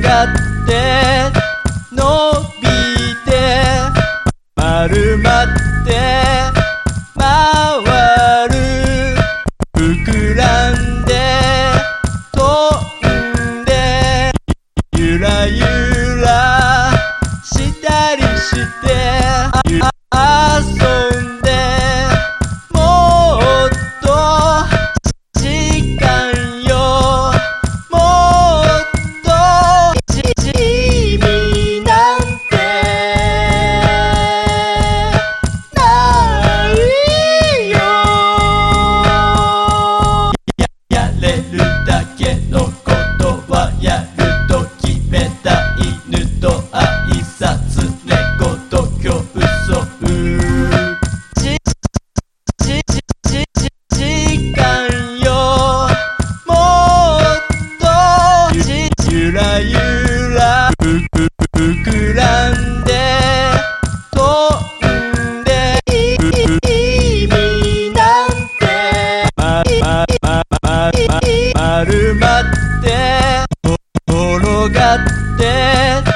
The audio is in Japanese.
がって伸びて丸まって回る。膨らんで飛んでゆらゆらゆらゆらふく膨らんで飛んで意味なんてままままま丸まって転がって